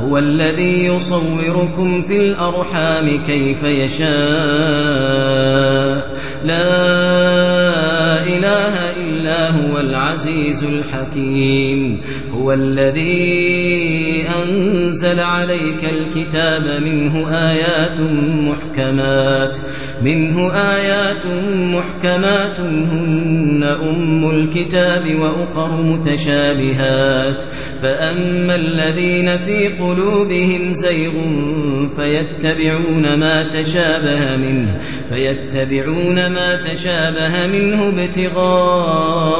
هو الذي يصوركم في الأرحام كيف يشاء. لا إله إلا هو العزيز الحكيم. هو الذي أنزل عليك الكتاب منه آيات محكمات. منه آيات محكمات هن أم الكتاب وأخر متشابهات. فأما الذين في قلوبهم زيغ فيتبعون ما تشابه منه فيتبعون ما تشابه منه ابتغاء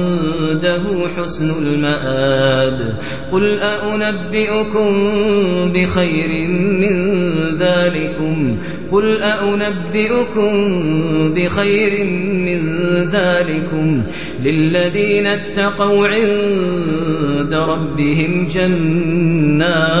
عنده حسن المآب. قل أأنبئكم بخير من ذلكم. قل أأنبئكم بخير من ذلكم. للذين اتقوا عند ربهم جنات.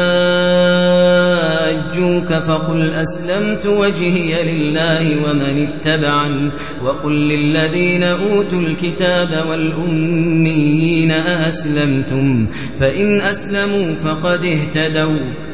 حاجوك فقل أسلمت وجهي لله ومن اتبعن وقل للذين أوتوا الكتاب والأميين أأسلمتم فإن أسلموا فقد اهتدوا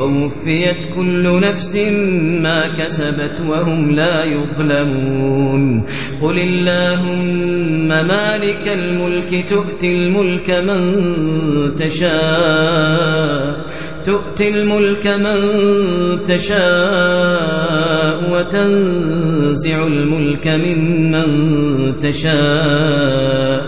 ووفيت كل نفس ما كسبت وهم لا يظلمون. قل اللهم مالك الملك تؤتي الملك من تشاء تؤتي الملك من تشاء وتنزع الملك ممن تشاء.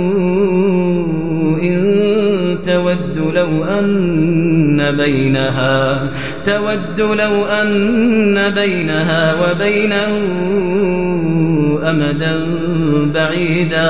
تود لو أن بينها تود لو أن بينها وبينه أمدا بعيدا.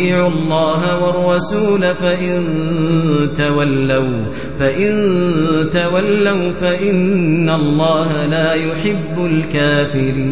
الله والرسول فإن تولوا فإن تولوا فإن الله لا يحب الكافرين.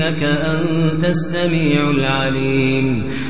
إنك أنت السميع العليم.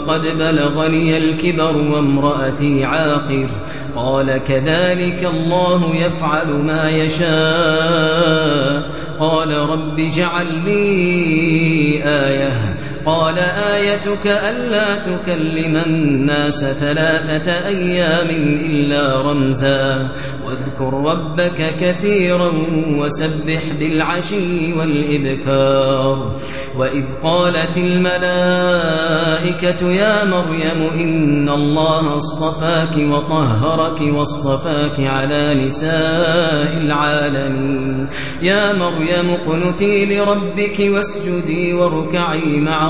وقد بلغني الكبر وامرأتي عاقر قال كذلك الله يفعل ما يشاء قال رب اجعل لي آية قال آيتك ألا تكلم الناس ثلاثة أيام إلا رمزا. واذكر ربك كثيرا وسبح بالعشي والإبكار. وإذ قالت الملائكة يا مريم إن الله اصطفاك وطهرك واصطفاك على نساء العالمين. يا مريم قنتي لربك واسجدي واركعي مع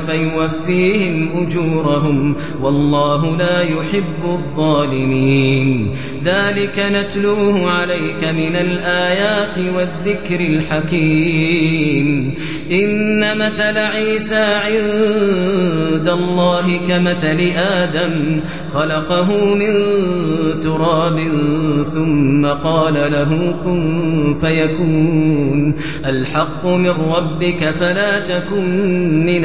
فيوفيهم أجورهم والله لا يحب الظالمين. ذلك نتلوه عليك من الآيات والذكر الحكيم. إن مثل عيسى عند الله كمثل آدم خلقه من تراب ثم قال له كن فيكون. الحق من ربك فلا تكن من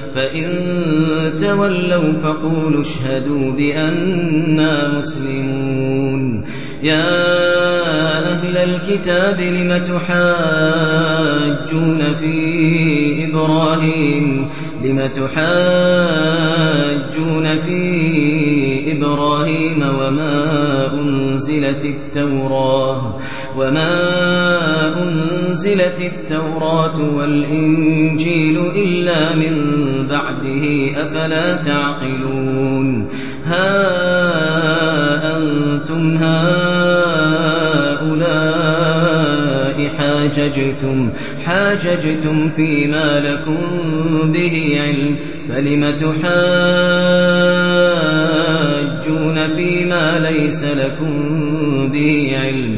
فإن تولوا فقولوا اشهدوا بأننا مسلمون. يا أهل الكتاب لم تحاجون في إبراهيم؟ لم تحاجون في إبراهيم وما أنزلت التوراة وما أنزلت التوراة والإنجيل إلا من بعده أفلا تعقلون ها أنتم هؤلاء حاججتم حاججتم فيما لكم به علم فلم تحاجون فيما ليس لكم به علم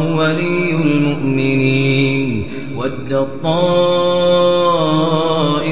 ولي المؤمنين. ود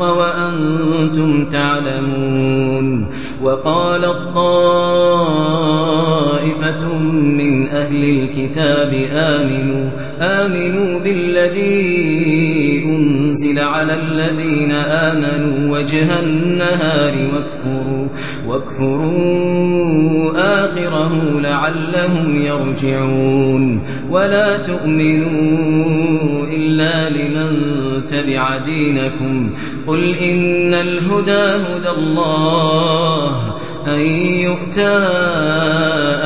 وأنتم تعلمون وقال الطائفة من أهل الكتاب آمنوا آمنوا بالذي أنزل على الذين آمنوا وجه النهار واكفروا واكفروا آخره لعلهم يرجعون. ولا تؤمنوا إلا لمن تبع دينكم قل إن الهدى هدى الله أن يؤتى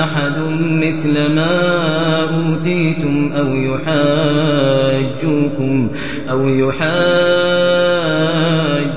أحد مثل ما أوتيتم أو يحاجوكم أو يحاجوكم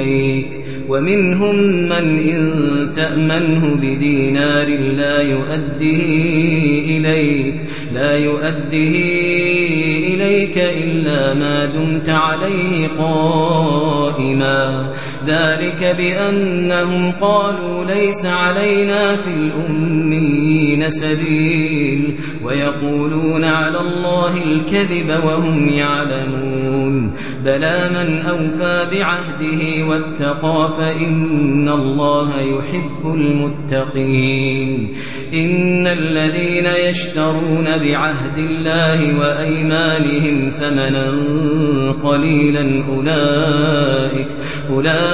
إليك. ومنهم من إن تأمنه بدينار لا يؤده إليك لا يؤده إليك إلا ما دمت عليه قائما. ذلك بأنهم قالوا ليس علينا في الأمين سبيل ويقولون على الله الكذب وهم يعلمون بلى من أوفى بعهده واتقى فإن الله يحب المتقين إن الذين يشترون بعهد الله وأيمانهم ثمنا قليلا أولئك أولئك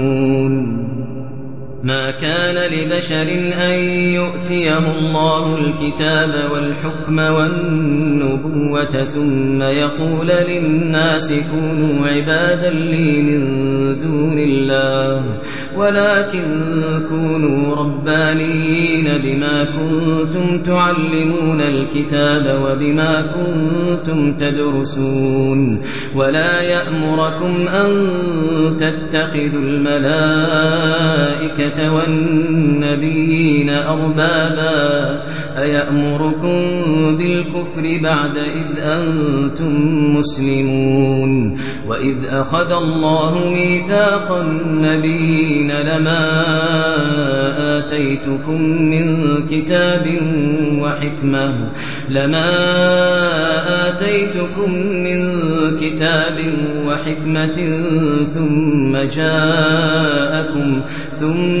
ما كان لبشر أن يؤتيه الله الكتاب والحكم والنبوة ثم يقول للناس كونوا عبادا لي من دون الله ولكن كونوا ربانيين بما كنتم تعلمون الكتاب وبما كنتم تدرسون ولا يأمركم أن تتخذوا الملائكة والنبيين أربابا أيأمركم بالكفر بعد إذ أنتم مسلمون وإذ أخذ الله ميثاق النبيين لما آتيتكم من كتاب وحكمة لما آتيتكم من كتاب وحكمة ثم جاءكم ثم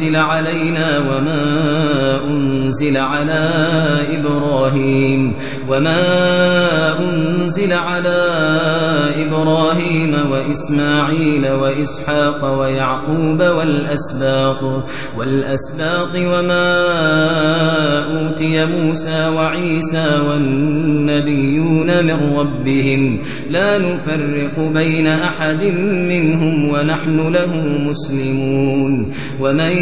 علينا وما أنزل على إبراهيم وما أنزل على إبراهيم وإسماعيل وإسحاق ويعقوب والأسباط والأسباط وما أوتي موسى وعيسى والنبيون من ربهم لا نفرق بين أحد منهم ونحن له مسلمون ومن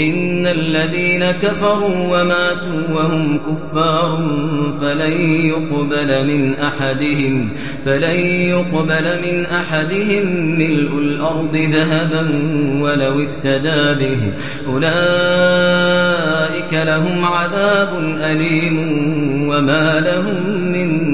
إن الذين كفروا وماتوا وهم كفار فلن يقبل من أحدهم فلن يقبل من أحدهم ملء الأرض ذهبا ولو افتدى به. أولئك لهم عذاب أليم وما لهم من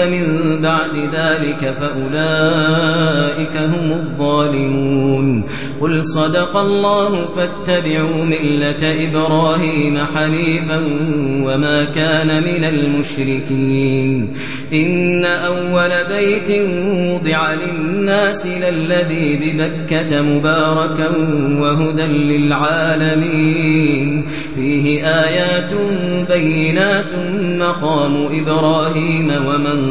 من بعد ذلك فأولئك هم الظالمون. قل صدق الله فاتبعوا ملة إبراهيم حنيفا وما كان من المشركين. إن أول بيت وضع للناس للذي ببكة مباركا وهدى للعالمين. فيه آيات بينات مقام إبراهيم ومن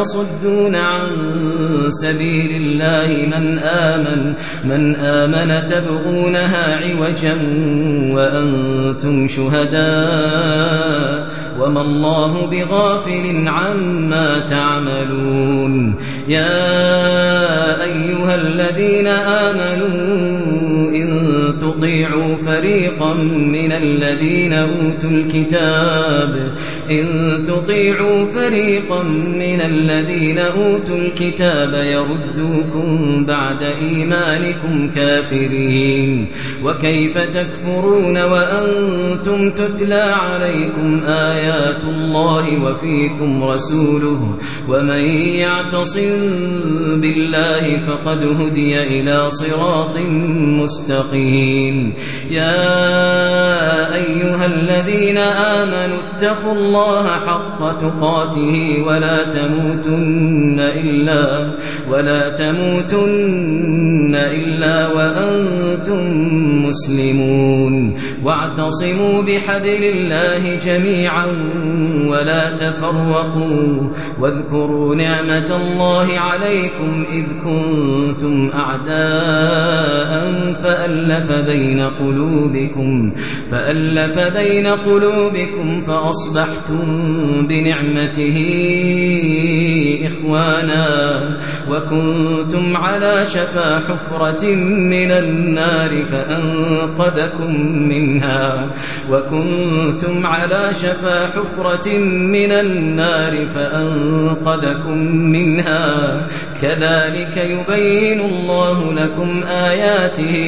تصدون عن سبيل الله من آمن من آمن تبغونها عوجا وأنتم شهداء. وما الله بغافل عما تعملون يا أيها الذين آمنوا إن تطيعوا فريقا من الذين أوتوا الكتاب إن تطيعوا فريقا من الذين أوتوا الكتاب يردوكم بعد إيمانكم كافرين وكيف تكفرون وأنتم تتلى عليكم آيات الله وفيكم رسوله ومن يعتصم بالله فقد هدي إلى صراط مستقيم. يا أيها الذين آمنوا اتقوا الله حق تقاته ولا تموتن إلا ولا تموتن إلا وأنتم مسلمون. واعتصموا بحبل الله جميعا ولا تفرقوا واذكروا نعمة الله عليكم إذ كنتم أعداء فألف بين قلوبكم فألف بين قلوبكم فأصبحتم بنعمته إخوانا وكنتم على شفا حفرة من النار فأنقذكم منها وكنتم على شفا حفرة من النار فأنقذكم منها كذلك يبين الله لكم آياته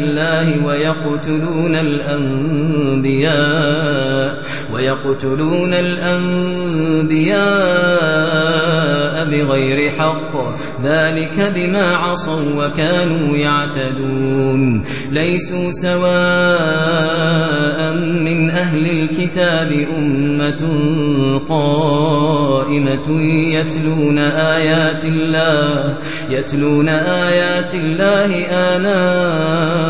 الله ويقتلون الأنبياء ويقتلون الأنبياء بغير حق. ذلك بما عصوا وكانوا يعتدون. ليسوا سواء من أهل الكتاب أمة قائمة يتلون آيات الله يتلون آيات الله آناء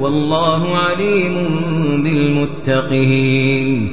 والله عليم بالمتقين.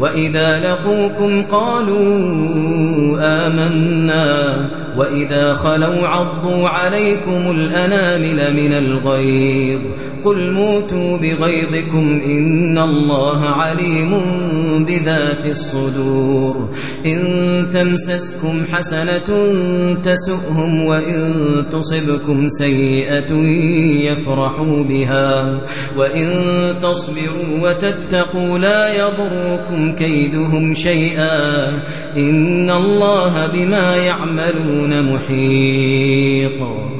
وإذا لقوكم قالوا آمنا وإذا خلوا عضوا عليكم الأنامل من الغيظ قل موتوا بغيظكم إن الله عليم بذات الصدور إن تمسسكم حسنة تسؤهم وإن تصبكم سيئة يفرحوا بها وإن تصبروا وتتقوا لا يضركم كيدهم شيئا. إن الله بما يعملون محيط.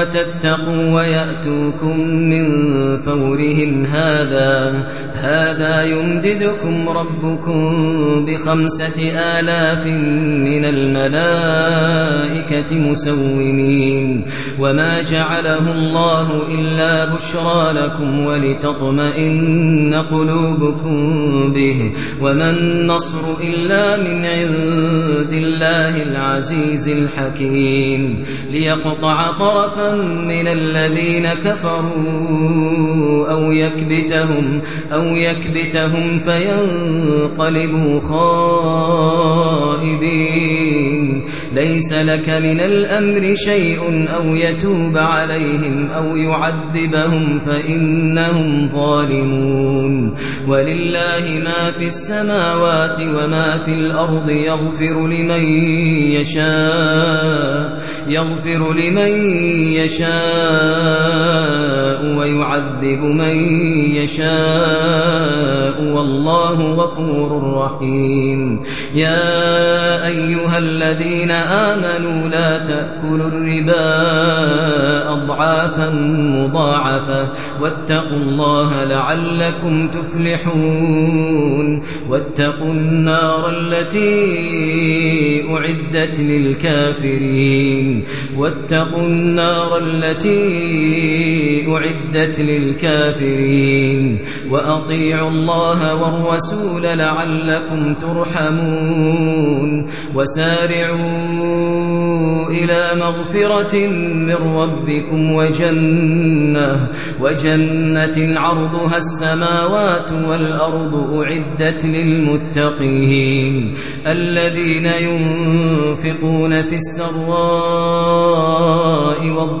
وتتقوا ويأتوكم من فورهم هذا هذا يمددكم ربكم بخمسة آلاف من الملائكة مسومين. وما جعله الله إلا بشرى لكم ولتطمئن قلوبكم به. وما النصر إلا من عند الله العزيز الحكيم. ليقطع طرفا من الذين كفروا أو يكبتهم أو يكبتهم فينقلبوا خائبين. ليس لك من الأمر شيء أو يتوب عليهم أو يعذبهم فإنهم ظالمون. ولله ما في السماوات وما في الأرض يغفر لمن يشاء يغفر لمن يشاء ويعذب من يشاء والله غفور رحيم. يا أيها الذين آمنوا لا تأكلوا الربا أضعافا مضاعفة واتقوا الله لعلكم تفلحون. واتقوا النار التي أعدت للكافرين. واتقوا النار التي أعدت للكافرين. وأطيعوا الله والرسول لعلكم ترحمون. وسارعوا إلى مغفرة من ربكم وجنة وجنة عرضها السماوات والأرض أعدت للمتقين. الذين ينفقون في السراء والضراء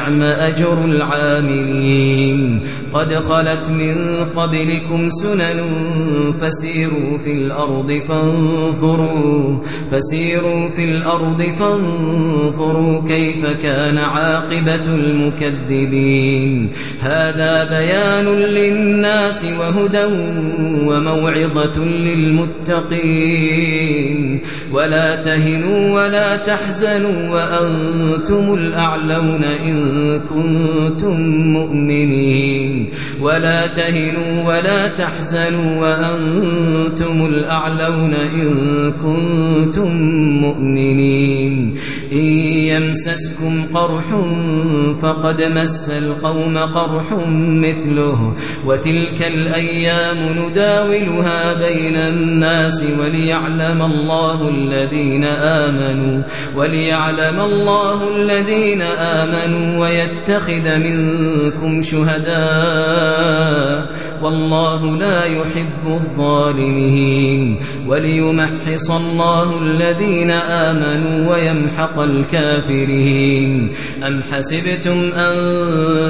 أجر العاملين. قد خلت من قبلكم سنن فسيروا في الأرض فانظروا فسيروا في الأرض فانظروا كيف كان عاقبة المكذبين. هذا بيان للناس وهدى وموعظة للمتقين. ولا تهنوا ولا تحزنوا وأنتم الأعلون إن كنتم مؤمنين. ولا تهنوا ولا تحزنوا وأنتم الأعلون إن كنتم مؤمنين. إن يمسسكم قرح فقد مس القوم قرح مثله. وتلك الأيام نداولها بين الناس وليعلم الله الذين آمنوا. وليعلم الله الذين آمنوا ويتخذ منكم شهداء والله لا يحب الظالمين وليمحص الله الذين آمنوا ويمحق الكافرين أم حسبتم أن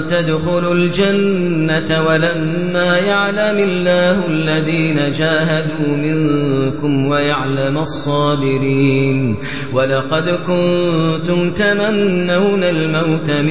تدخلوا الجنة ولما يعلم الله الذين جاهدوا منكم ويعلم الصابرين ولقد كنتم تمنون الموت من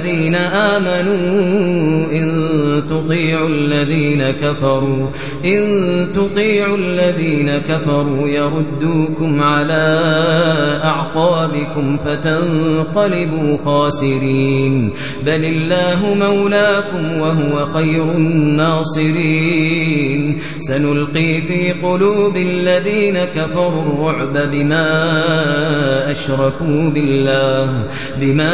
آمنوا إن تطيعوا الذين كفروا إن تطيعوا الذين كفروا يردوكم على أعقابكم فتنقلبوا خاسرين. بل الله مولاكم وهو خير الناصرين. سنلقي في قلوب الذين كفروا الرعب بما أشركوا بالله بما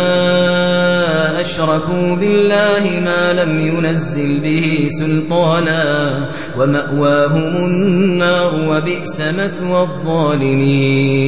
أشركوا بالله ما لم ينزل به سلطانا ومأواهم النار وبئس مثوى الظالمين.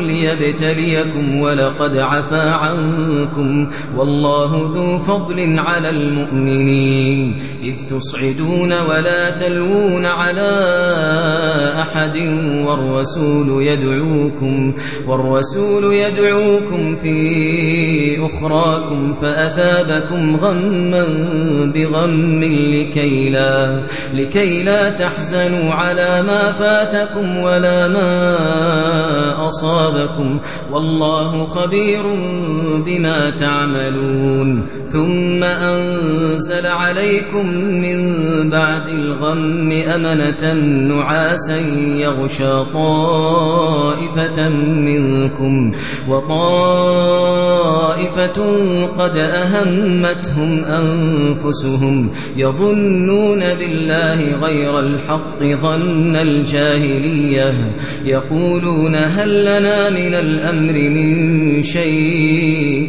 ليبتليكم ولقد عفا عنكم والله ذو فضل على المؤمنين إذ تصعدون ولا تلوون على أحد والرسول يدعوكم والرسول يدعوكم في أخراكم فأثابكم غما بغم لكي لا, لكي لا تحزنوا على ما فاتكم ولا ما أصابكم والله خبير بما تعملون ثم أنزل عليكم من بعد الغم أمنة نعاسا يغشى طائفة منكم وطائفة قد أهمتهم أنفسهم يظنون بالله غير الحق ظن الجاهلية يقولون هل لنا من الأمر من شيء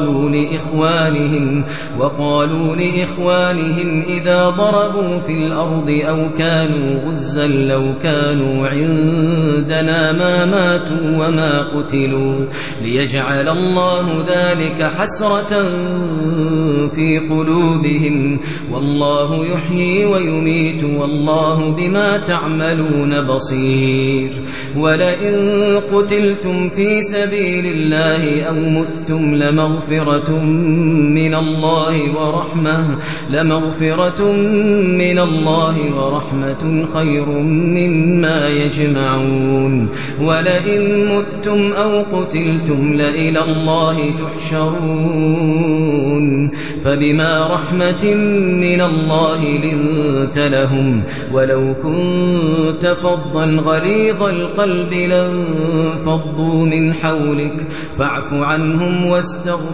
لإخوانهم وقالوا لإخوانهم إذا ضربوا في الأرض أو كانوا غزا لو كانوا عندنا ما ماتوا وما قتلوا. ليجعل الله ذلك حسرة في قلوبهم. والله يحيي ويميت والله بما تعملون بصير. ولئن قتلتم في سبيل الله أو متم لمغفرة من الله ورحمة لمغفرة من الله ورحمة خير مما يجمعون. ولئن متم أو قتلتم لإلى الله تحشرون. فبما رحمة من الله لنت لهم ولو كنت فظا غليظ القلب لانفضوا من حولك فاعف عنهم واستغفر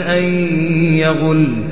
أن يغل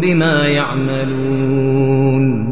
بما يعملون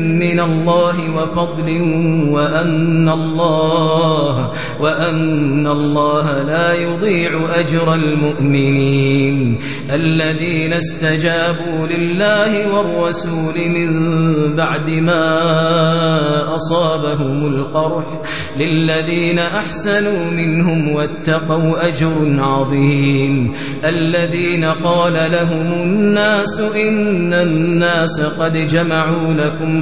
من الله وفضل وأن الله وأن الله لا يضيع أجر المؤمنين الذين استجابوا لله والرسول من بعد ما أصابهم القرح للذين أحسنوا منهم واتقوا أجر عظيم الذين قال لهم الناس إن الناس قد جمعوا لكم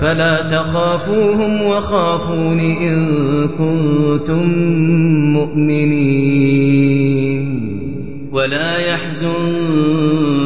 فلا تخافوهم وخافون إن كنتم مؤمنين. ولا يحزنك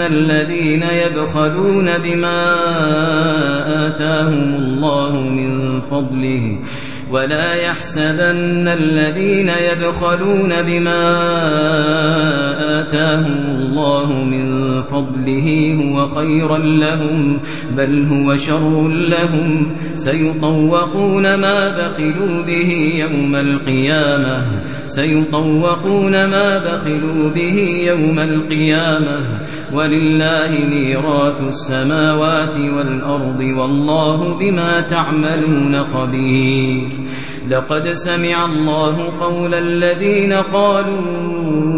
الذين يبخلون بما آتاهم الله من فضله ولا يحسبن الذين يبخلون بما آتاهم الله من فضله هو خيرا لهم بل هو شر لهم. سيطوقون ما بخلوا به يوم القيامة سيطوقون ما بخلوا به يوم القيامة. ولله ميراث السماوات والأرض والله بما تعملون خبير. لقد سمع الله قول الذين قالوا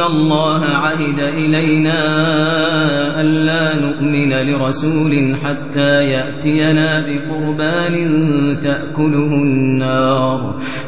الله عهد إلينا ألا نؤمن لرسول حتى يأتينا بقربان تأكله النار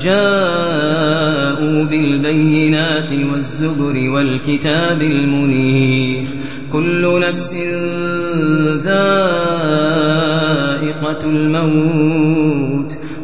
جاءوا بالبينات والزبر والكتاب المنير. كل نفس ذائقة الموت.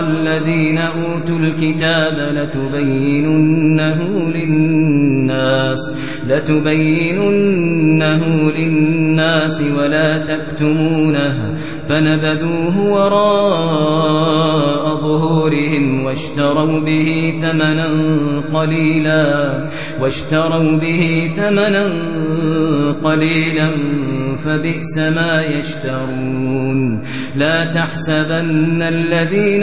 الذين أوتوا الكتاب لتبيننه للناس لتبيننه للناس ولا تكتمونه فنبذوه وراء ظهورهم واشتروا به ثمنا قليلا واشتروا به ثمنا قليلا فبئس ما يشترون لا تحسبن الذين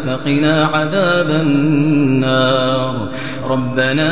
فقنا عذاب النار. ربنا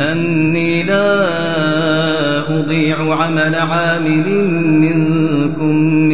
أني لا أضيع عمل عامل منكم من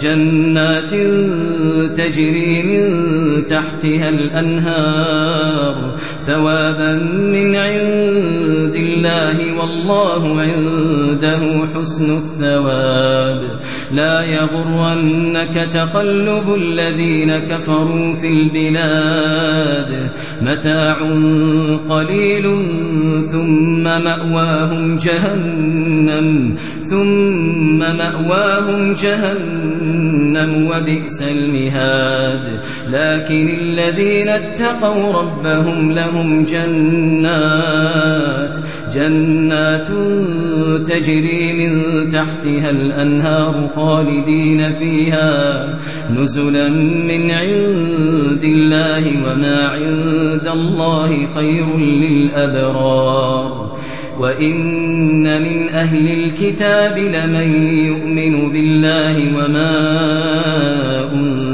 جنات تجري من تحتها الأنهار ثوابا من عند الله والله عنده حسن الثواب. لا يغرنك تقلب الذين كفروا في البلاد. متاع قليل ثم مأواهم جهنم ثم مأواهم جهنم وبئس المهاد لكن الذين اتقوا ربهم لهم جنات جنات تجري من تحتها الأنهار خالدين فيها. نزلا من عند الله وما عند الله خير للأبرار. وإن من أهل الكتاب لمن يؤمن بالله وما أنزل